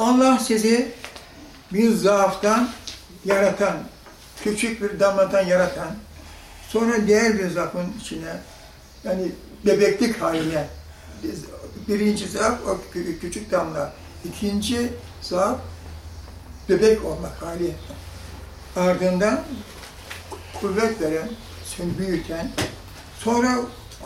Allah sizi bir zaaftan yaratan, küçük bir damladan yaratan, sonra diğer bir zaafın içine, yani bebeklik haline, birinci zaaf o kü- küçük damla, ikinci zaaf bebek olmak hali. Ardından kuvvet veren, seni büyüten, sonra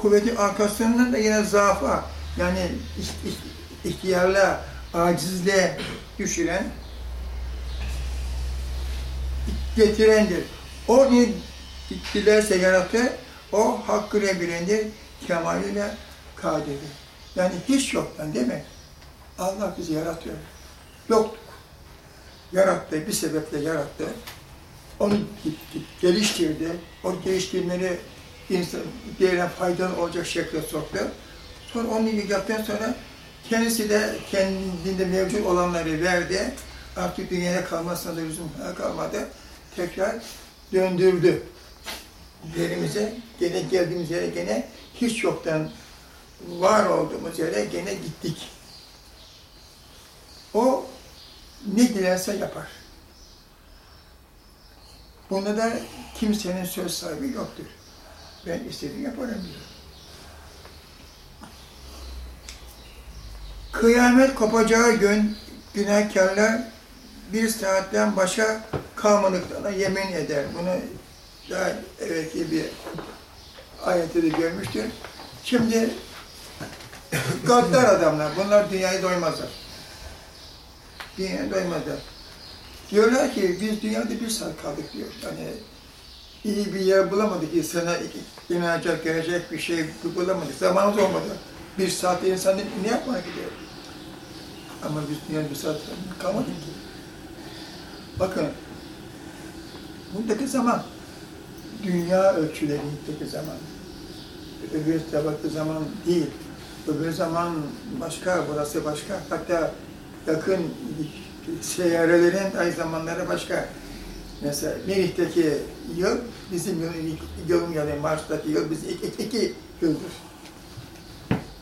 kuvveti arkasından da yine zaafa, yani iht- iht- ihtiyarlığa, acizliğe düşüren, getirendir. O dilerse yarattı, o hakkıyla bilendir, kemaliyle kadirdir. Yani hiç yoktan değil mi? Allah bizi yaratıyor. Yoktuk. Yarattı, bir sebeple yarattı. Onu geliştirdi. O geliştirmeleri insan, diğerine faydalı olacak şekle soktu. Sonra onu yaptıktan sonra kendisi de kendinde mevcut olanları verdi. Artık dünyaya kalmasına da lüzum kalmadı. Tekrar döndürdü. Yerimize, gene geldiğimiz yere gene hiç yoktan var olduğumuz yere gene gittik. O ne dilerse yapar. Bunda da kimsenin söz sahibi yoktur. Ben istediğimi yaparım diyor. Kıyamet kopacağı gün günahkarlar bir saatten başa kalmadıklarına yemin eder. Bunu daha evvelki bir ayette de görmüştür. Şimdi gaddar adamlar, bunlar dünyayı doymazlar. Dünyayı doymazlar. Diyorlar ki biz dünyada bir saat kaldık diyor. Yani iyi bir yer bulamadık ki sana inanacak, gelecek bir şey bulamadık. Zamanımız olmadı. Bir saatte insan ne yapmaya gidiyor? Ama biz bir saat kalmadık ki. Bakın, buradaki zaman, dünya ölçülerindeki zaman, öbür tabaklı zaman değil. Öbür zaman başka, burası başka. Hatta yakın seyyarelerin ay zamanları başka. Mesela Merih'teki yıl, bizim yılın, yılın yani Mars'taki yıl iki, iki, iki yıldır.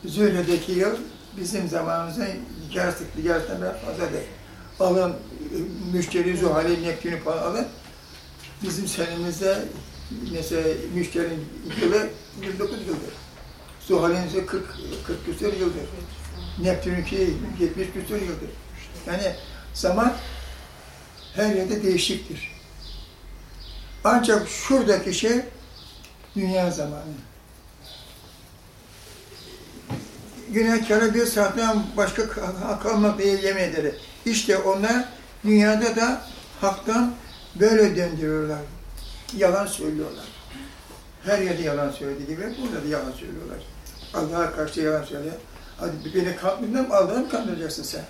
Zühre'deki yıl bizim zamanımızın yarısı, yarısından biraz fazladır. Alın, müşteri Zuhal'i, Neptün'ü falan alın. Bizim senemizde mesela müşterinin yılı 29 yıldır. Zuhal'in ise 40, 40 küsur yıldır. Neptün'ünki 70 küsur yıldır. Yani zaman her yerde değişiktir. Ancak şuradaki şey dünya zamanı. Günahkara bir saatten başka kalmak diye yemin. İşte onlar dünyada da haktan böyle döndürüyorlar. Yalan söylüyorlar. Her yerde yalan söylediği gibi burada da yalan söylüyorlar. Allah'a karşı yalan söylüyor. Hadi beni kandırdın mı Allah'ı mı kandıracaksın sen?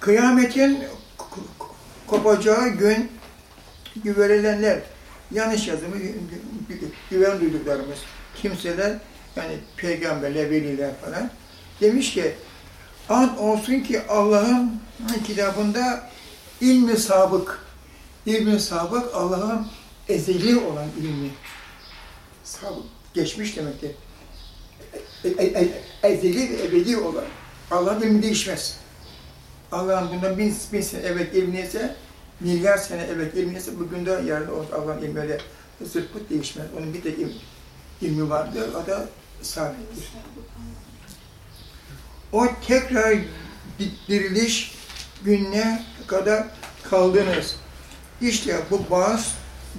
Kıyametin kopacağı gün güvenilenler, yanlış yazımı güven duyduklarımız, kimseler, yani peygamberler, veliler falan, demiş ki, an olsun ki Allah'ın kitabında ilmi sabık, ilmi sabık Allah'ın ezeli olan ilmi. Sabık, geçmiş demektir. E, e, e, ezeli ve ebedi olan. Allah'ın ilmi değişmez. Allah'ın bundan bin, bin sene evet ilmiyse, milyar sene evet ilmiyse bugün de yarın o Allah'ın ilmi öyle zırt pırt değişmez. Onun bir de il, ilmi vardır, o da sabittir. O tekrar diriliş gününe kadar kaldınız. İşte bu bazı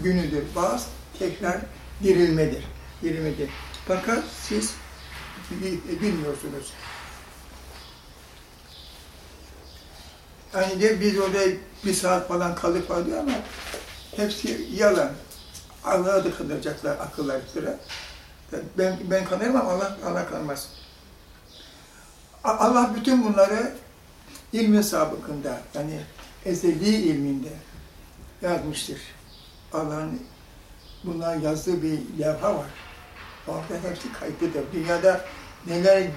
günüdür. Bazı tekrar dirilmedir. Dirilmedir. Fakat siz bilmiyorsunuz. Hani de biz orada bir saat falan falan diyor ama hepsi yalan. Allah'a da kandıracaklar akılları sıra. Ben, ben kanarım ama Allah, Allah kanmaz. Allah bütün bunları ilmi sabıkında, yani ezeli ilminde yazmıştır. Allah'ın bunlar yazdığı bir levha var. Orada hepsi kayıtlıdır. Dünyada neler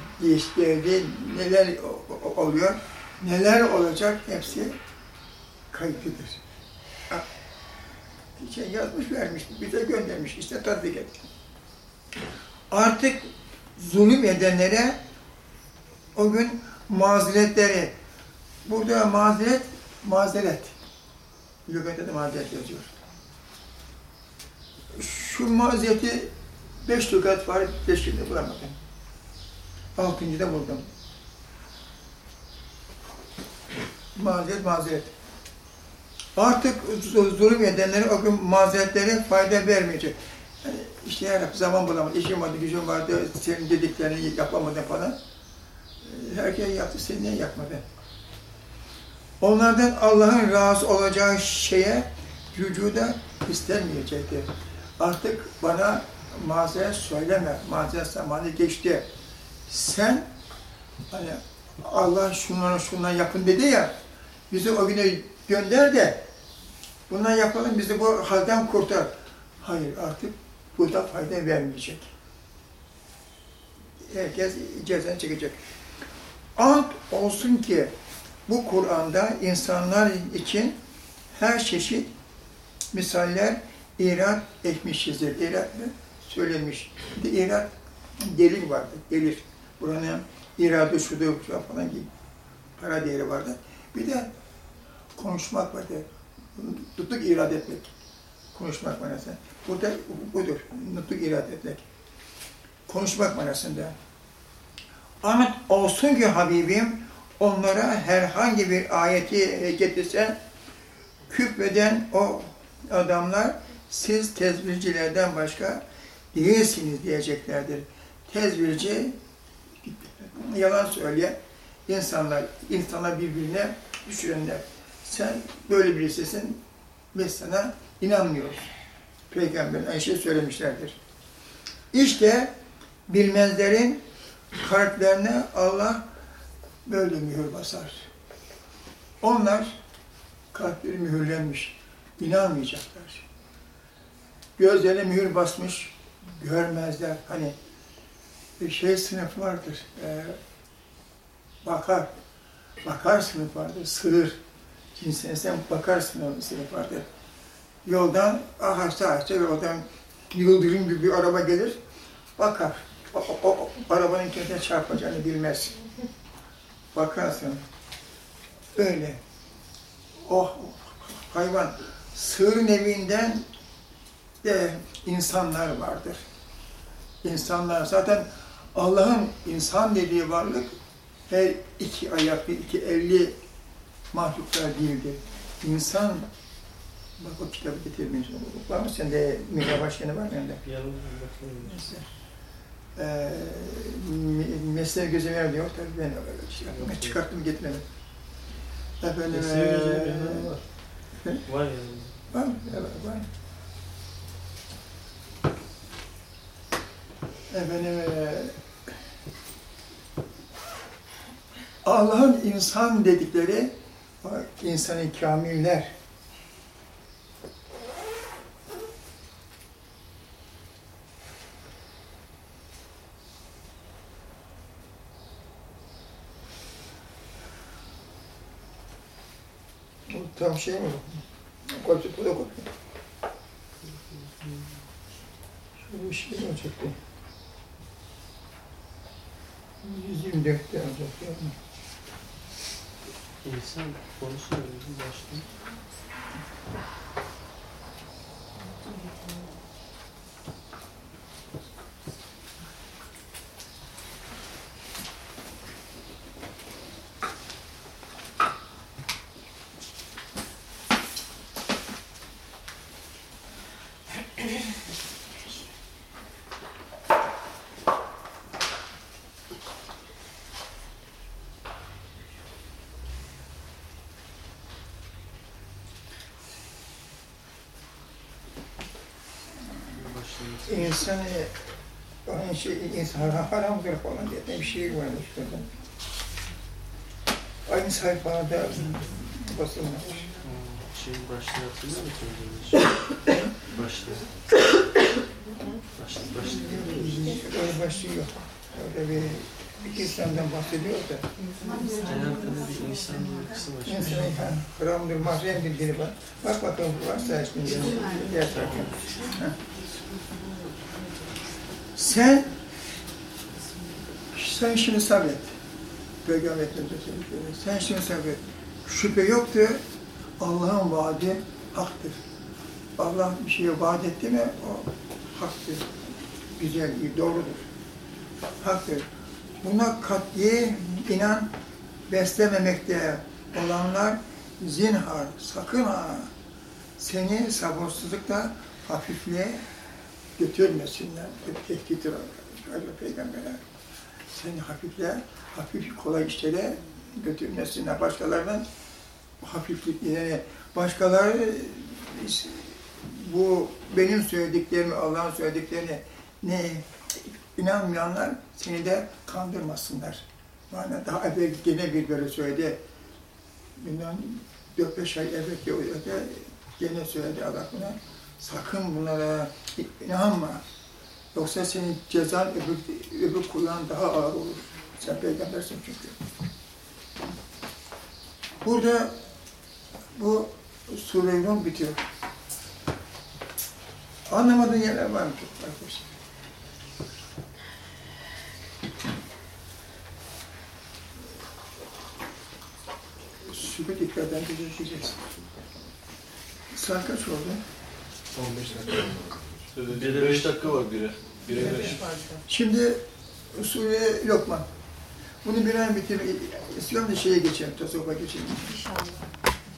geldi, neler oluyor, neler olacak hepsi kayıtlıdır. Şey yazmış vermiş, bize göndermiş, işte tatbik et. Artık zulüm edenlere o gün mazeretleri, Burada mazeret, mazeret. Lügatte de mazeret yazıyor. Şu mazereti beş lügat var, beşini bulamadım. Altıncı da buldum. Mazeret, mazeret. Artık zulüm edenlerin o gün mazeretleri fayda vermeyecek. Rabbi zaman bulamadım, işim vardı, gücüm vardı, senin dediklerini yapamadım falan. Herkes yaptı, sen niye yapmadın? Onlardan Allah'ın razı olacağı şeye vücuda istenmeyecektir. Artık bana mazeret söyleme, mazeret zamanı geçti. Sen hani Allah şunları şundan yapın dedi ya, bizi o güne gönder de bundan yapalım, bizi bu halden kurtar. Hayır, artık burada fayda vermeyecek. Herkes cezanı çekecek. Ant olsun ki bu Kur'an'da insanlar için her çeşit misaller irat etmişizdir. İrat mı? Söylenmiş. Bir de irat delil vardı. Delil. Buranın iradı şudur şu falan gibi para değeri vardı. Bir de konuşmak vardı. Nutuk irade etmek. Konuşmak manası. Burada budur. Nutuk irade etmek. Konuşmak manasında. Ahmet olsun ki Habibim onlara herhangi bir ayeti getirsen küfreden o adamlar siz tezvircilerden başka değilsiniz diyeceklerdir. Tezvirci yalan söyleyen insanlar, insanlar birbirine düşürenler. Sen böyle birisisin, biz sana inanmıyoruz. Peygamberin şey söylemişlerdir. İşte bilmezlerin kalplerine Allah böyle mühür basar. Onlar kalpleri mühürlenmiş, inanmayacaklar. Gözlerine mühür basmış, görmezler. Hani bir şey sınıf vardır, e, bakar, bakar sınıf vardır, sığır. Cinsine bakar sınıf vardır. Yoldan, ahasta ahasta yoldan yıldırım gibi bir araba gelir, bakar. O, o, o arabanın kendine çarpacağını bilmez. Bakarsın. Öyle. O hayvan, sığırın evinden de insanlar vardır. İnsanlar zaten Allah'ın insan dediği varlık her iki ayaklı, iki elli mahluklar değildir. İnsan, bak o kitabı getirmiş. Var mı sende Mihra Başkanı var mı yanında? Ee, me- mesleği gözüme yer diyor. Tabii ben şey yaptım, çıkarttım getirmedim. Efendim, Mesleği gözüme ee, yanımda var. Hı? Var yanımda. Var mı? Evet, var. Efendim, eee, Allah'ın insan dedikleri, insanı kamiller. Bu tam şey mi? Koy, bu da koy. Şöyle bir şey mi olacaktı? 124'te olacak yani. İnsan konusu öyle Başlamak. İnsanı, aynı şey, insan haramdır falan diye bir şey varmış burada. Aynı sayfada basılmış. Şey başta hatırlıyor musun? Başta. Başta başta. Öyle başlıyor. Öyle bir, bir insandan bahsediyor da. Alakalı bir insan bir kısım açmış. İnsanı ha, haramdır, mahremdir biri var. Bak bakalım varsa şimdi diğer tarafa. Sen sen şimdi sabret. Peygamber Sen şimdi sabret. şüphe yoktur. Allah'ın vaadi haktır. Allah bir şeye vaat etti mi o haktır. Güzel, doğrudur. Haktır. Buna kat'i inan beslememekte olanlar zinhar, sakın ha seni sabırsızlıkla hafifliğe götürmesinler. Bir tehdittir öyle peygamberler. Seni hafifle, hafif kolay işlere götürmesinler. Başkalarının hafiflik, yani başkaları bu benim söylediklerimi, Allah'ın söylediklerini ne inanmayanlar seni de kandırmasınlar. Yani daha evvel gene bir böyle söyledi. Bundan 4-5 ay evvelki o yerde gene söyledi Allah buna. Sakın bunlara inanma. Yoksa senin cezan öbür, öbür kulağın daha ağır olur. Sen peygambersin çünkü. Burada bu Sure-i bitiyor. Anlamadığın yerler var mı arkadaşlar? Süper dikkatten gözükeceksin. Saat kaç? 15 dakika. Bire 5 beş. dakika var bire. Bire 5. Şimdi Sure Lokman. Bunu bir an bitirmek istiyorum da şeye geçelim, tasavvufa geçelim. İnşallah.